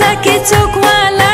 सके चोकवाला